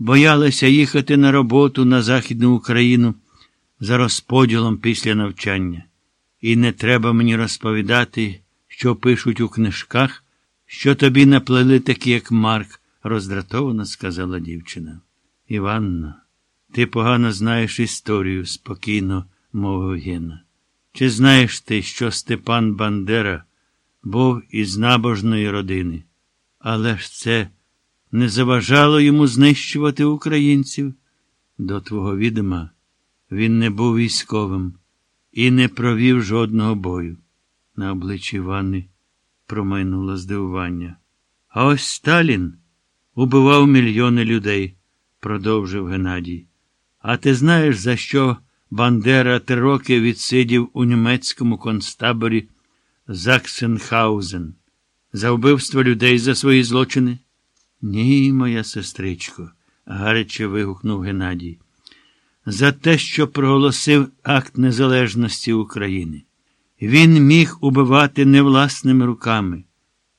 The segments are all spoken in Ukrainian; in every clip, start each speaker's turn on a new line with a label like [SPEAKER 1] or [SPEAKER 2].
[SPEAKER 1] боялися їхати на роботу на Західну Україну за розподілом після навчання. І не треба мені розповідати, що пишуть у книжках, що тобі наплели такі, як Марк, роздратовано сказала дівчина. Іванна, ти погано знаєш історію, спокійно мовив Гена. Чи знаєш ти, що Степан Бандера був із набожної родини? Але ж це не заважало йому знищувати українців? До твого відома він не був військовим і не провів жодного бою. На обличчі Івани промайнуло здивування. А ось Сталін убивав мільйони людей, продовжив Геннадій. А ти знаєш, за що Бандера три роки відсидів у німецькому концтаборі Заксенхаузен? За вбивство людей за свої злочини? Ні, моя сестричко, гаряче вигукнув Геннадій. За те, що проголосив акт незалежності України. Він міг убивати не власними руками,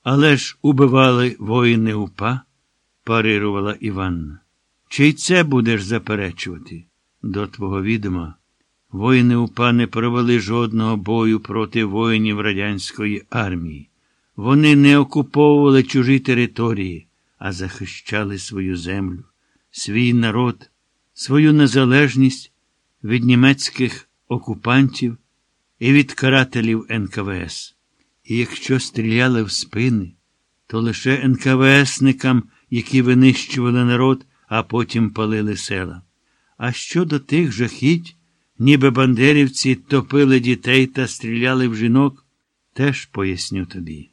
[SPEAKER 1] але ж убивали воїни упа, парирувала Іванна. Чи й це будеш заперечувати? До твого відома, воїни УПА не провели жодного бою проти воїнів радянської армії. Вони не окуповували чужі території, а захищали свою землю, свій народ, свою незалежність від німецьких окупантів і від карателів НКВС. І якщо стріляли в спини, то лише НКВСникам, які винищували народ, а потім палили села. А щодо тих жахіть, ніби бандерівці топили дітей та стріляли в жінок, теж поясню тобі.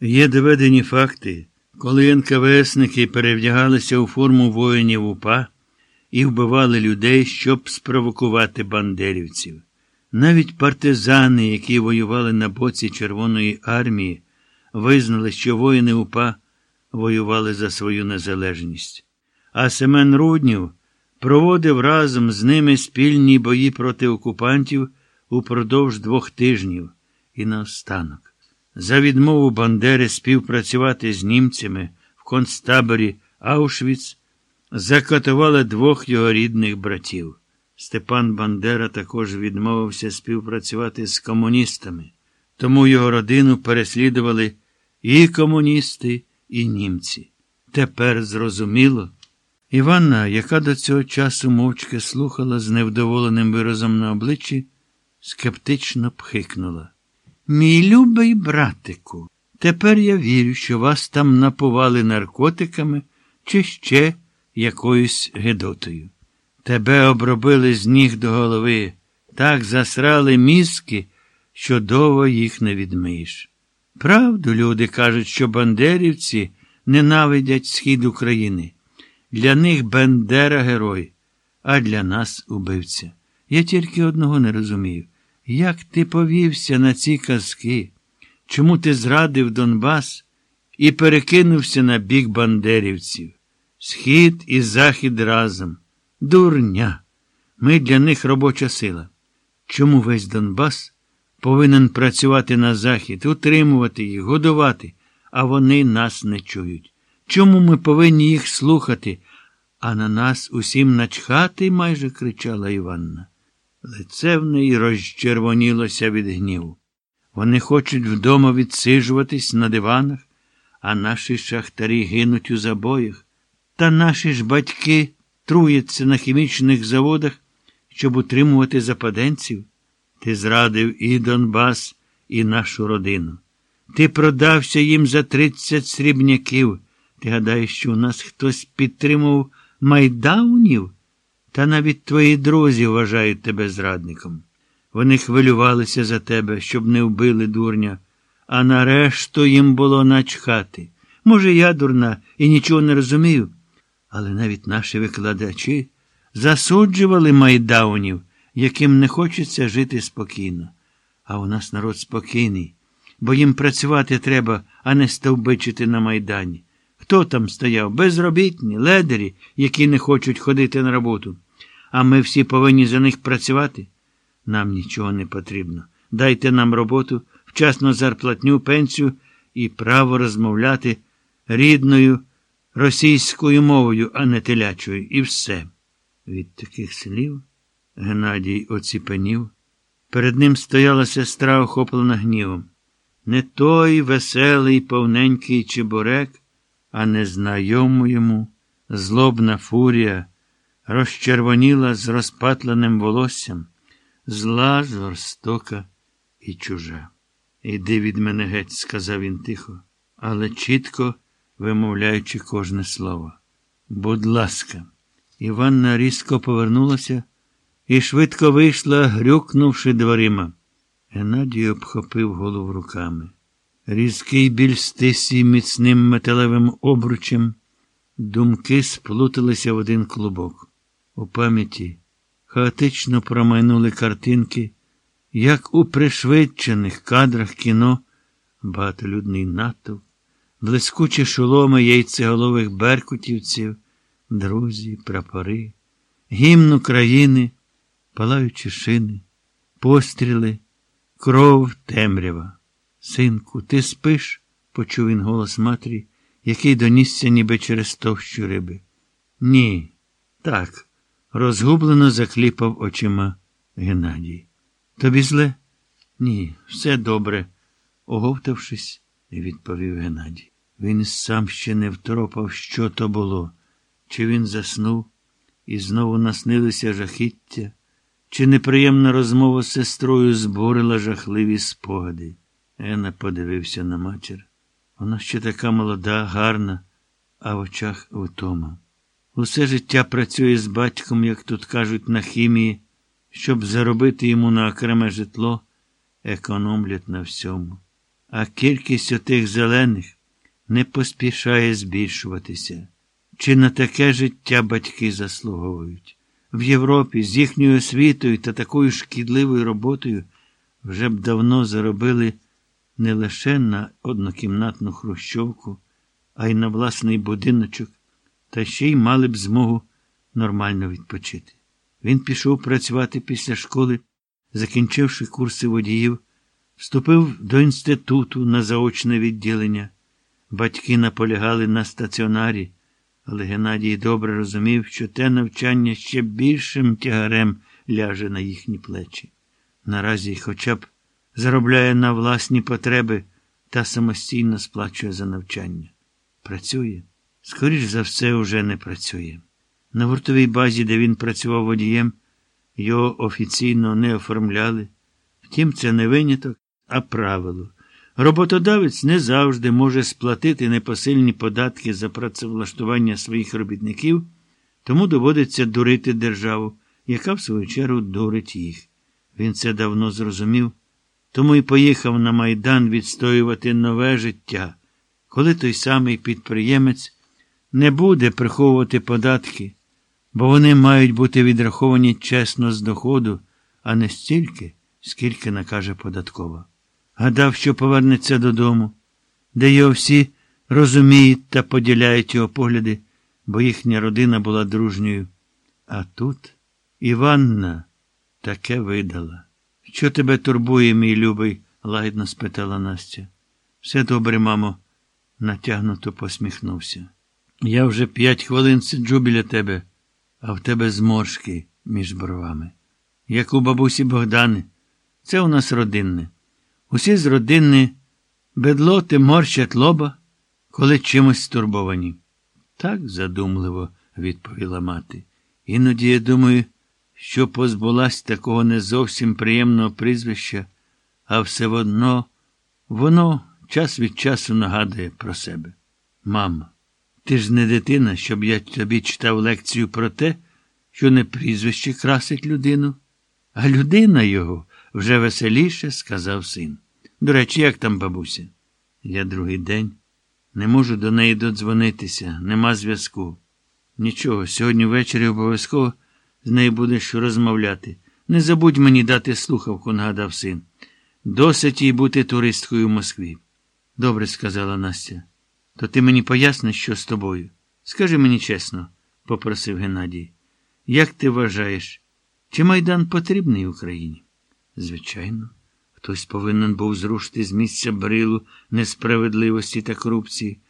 [SPEAKER 1] Є доведені факти, коли НКВСники перевдягалися у форму воїнів УПА і вбивали людей, щоб спровокувати бандерівців. Навіть партизани, які воювали на боці Червоної армії, визнали, що воїни УПА воювали за свою незалежність. А Семен Руднів проводив разом з ними спільні бої проти окупантів упродовж двох тижнів і наостанок. За відмову Бандери співпрацювати з німцями в концтаборі Аушвіц закатували двох його рідних братів. Степан Бандера також відмовився співпрацювати з комуністами, тому його родину переслідували і комуністи, і німці. Тепер зрозуміло. Іванна, яка до цього часу мовчки слухала з невдоволеним виразом на обличчі, скептично пхикнула. Мій любий братику, тепер я вірю, що вас там напували наркотиками чи ще якоюсь гедотою. Тебе обробили з ніг до голови, так засрали мізки, що довго їх не відмиєш. Правду люди кажуть, що бандерівці ненавидять схід України. Для них Бендера герой, а для нас убивця. Я тільки одного не розумію. Як ти повівся на ці казки? Чому ти зрадив Донбас і перекинувся на бік бандерівців? Схід і захід разом. Дурня. Ми для них робоча сила. Чому весь Донбас повинен працювати на захід, утримувати їх, годувати, а вони нас не чують? Чому ми повинні їх слухати, а на нас усім начхати? майже кричала Іванна. Лице в неї розчервонілося від гніву. Вони хочуть вдома відсижуватись на диванах, а наші шахтарі гинуть у забоях. Та наші ж батьки труяться на хімічних заводах, щоб утримувати западенців. Ти зрадив і Донбас, і нашу родину. Ти продався їм за тридцять срібняків. Ти гадаєш, що у нас хтось підтримував майдаунів? Та навіть твої друзі вважають тебе зрадником. Вони хвилювалися за тебе, щоб не вбили дурня, а нарешту їм було начхати. Може, я дурна і нічого не розумію, але навіть наші викладачі засуджували майдаунів, яким не хочеться жити спокійно. А у нас народ спокійний, бо їм працювати треба, а не стовбичити на майдані. Хто там стояв? Безробітні, ледері, які не хочуть ходити на роботу. А ми всі повинні за них працювати. Нам нічого не потрібно. Дайте нам роботу, вчасно зарплатню, пенсію і право розмовляти рідною російською мовою, а не телячою, і все. Від таких слів Геннадій оціпенів. Перед ним стояла сестра, охоплена гнівом. Не той веселий, повненький чебурек, а незнайому йому злобна фурія розчервоніла з розпатленим волоссям, зла, жорстока і чужа. Іди від мене геть, сказав він тихо, але чітко вимовляючи кожне слово. Будь ласка, Іванна різко повернулася і швидко вийшла, грюкнувши дверима. Геннадій обхопив голову руками. Різкий біль стис її міцним металевим обручем. Думки сплуталися в один клубок. У пам'яті хаотично промайнули картинки, як у пришвидшених кадрах кіно багатолюдний натовп, блискучі шоломи яйцеголових беркутівців, друзі, прапори, гімн України, палаючі шини, постріли, кров темрява. Синку, ти спиш? почув він голос матері, який донісся ніби через товщу риби. Ні, так, розгублено закліпав очима Геннадій. Тобі зле? Ні, все добре, оговтавшись, відповів Геннадій. Він сам ще не втропав, що то було, чи він заснув, і знову наснилися жахіття, чи неприємна розмова з сестрою зборила жахливі спогади. Ена подивився на матір. Вона ще така молода, гарна, а в очах втома. Усе життя працює з батьком, як тут кажуть, на хімії, щоб заробити йому на окреме житло, економлять на всьому. А кількість отих зелених не поспішає збільшуватися. Чи на таке життя батьки заслуговують? В Європі з їхньою освітою та такою шкідливою роботою вже б давно заробили не лише на однокімнатну хрущовку, а й на власний будиночок, та ще й мали б змогу нормально відпочити. Він пішов працювати після школи, закінчивши курси водіїв, вступив до інституту на заочне відділення. Батьки наполягали на стаціонарі, але Геннадій добре розумів, що те навчання ще більшим тягарем ляже на їхні плечі. Наразі хоча б заробляє на власні потреби та самостійно сплачує за навчання. Працює, скоріш за все, уже не працює. На гуртовій базі, де він працював водієм, його офіційно не оформляли. Втім, це не виняток, а правило. Роботодавець не завжди може сплатити непосильні податки за працевлаштування своїх робітників, тому доводиться дурити державу, яка, в свою чергу, дурить їх. Він це давно зрозумів, тому й поїхав на Майдан відстоювати нове життя, коли той самий підприємець не буде приховувати податки, бо вони мають бути відраховані чесно з доходу, а не стільки, скільки накаже податкова гадав, що повернеться додому, де його всі розуміють та поділяють його погляди, бо їхня родина була дружньою. А тут Іванна таке видала. Що тебе турбує, мій любий? лагідно спитала Настя. Все добре, мамо, натягнуто посміхнувся. Я вже п'ять хвилин сиджу біля тебе, а в тебе зморшки між бровами. Як у бабусі Богдани, це у нас родинне. Усі з родини бедлоти морщать лоба, коли чимось стурбовані. Так задумливо, відповіла мати. Іноді я думаю, що позбулась такого не зовсім приємного прізвища, а все одно воно час від часу нагадує про себе. Мама, ти ж не дитина, щоб я тобі читав лекцію про те, що не прізвище красить людину, а людина його вже веселіше сказав син. До речі, як там бабуся? Я другий день не можу до неї додзвонитися, нема зв'язку. Нічого, сьогодні ввечері обов'язково з нею будеш розмовляти. Не забудь мені дати слухавку, нагадав син. Досить їй бути туристкою в Москві. Добре, сказала Настя. То ти мені поясниш, що з тобою? Скажи мені чесно, попросив Геннадій. Як ти вважаєш, чи Майдан потрібний Україні? Звичайно. Хтось повинен був зрушити з місця брилу несправедливості та корупції.